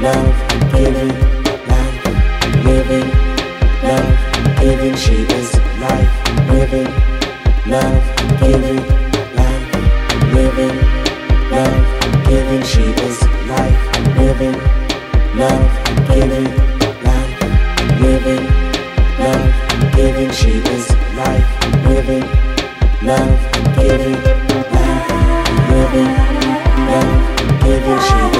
love giving, life living, love giving. She is life living, love giving, life living, love giving. She is life living, love giving, life living, living, love giving, giving. She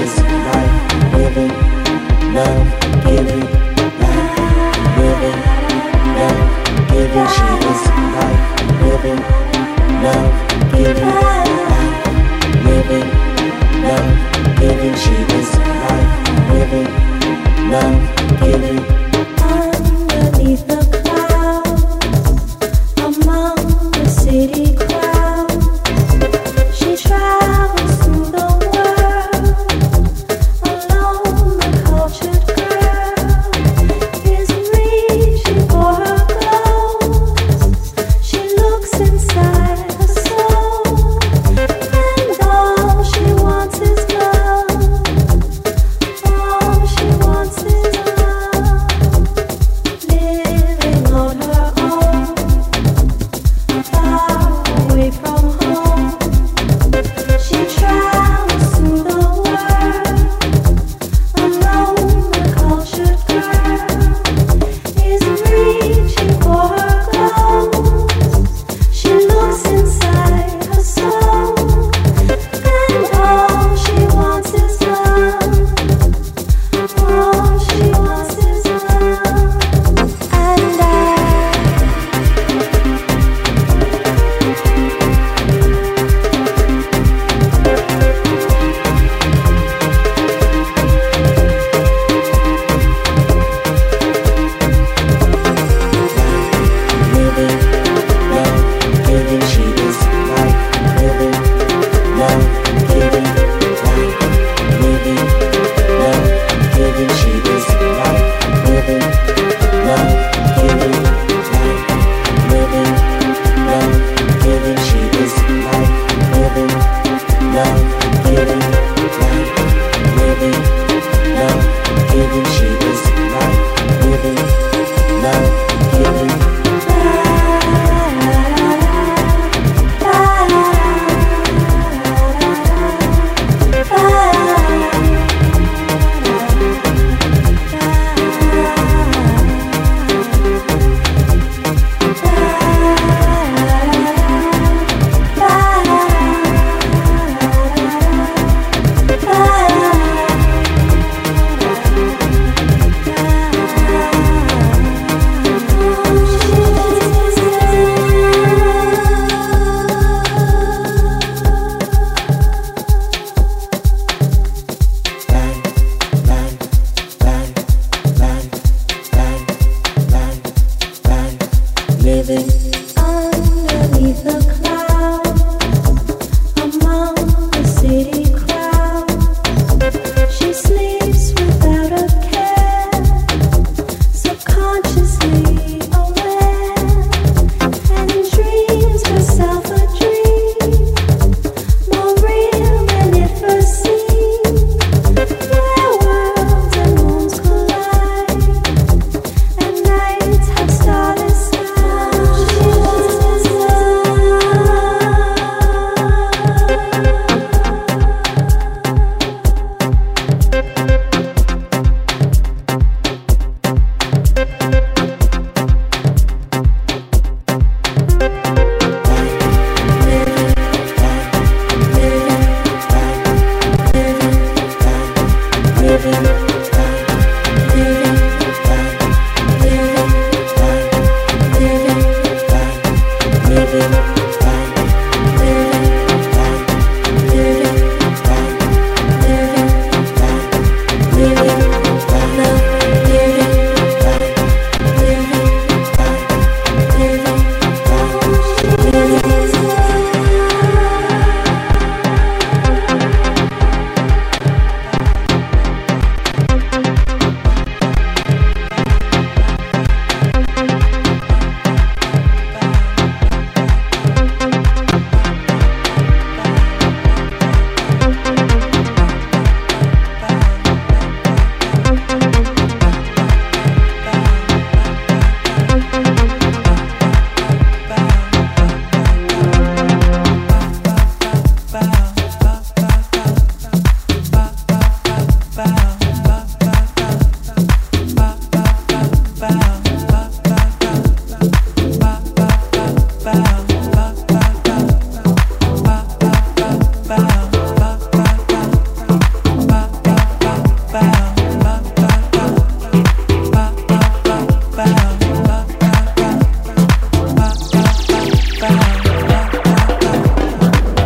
is life.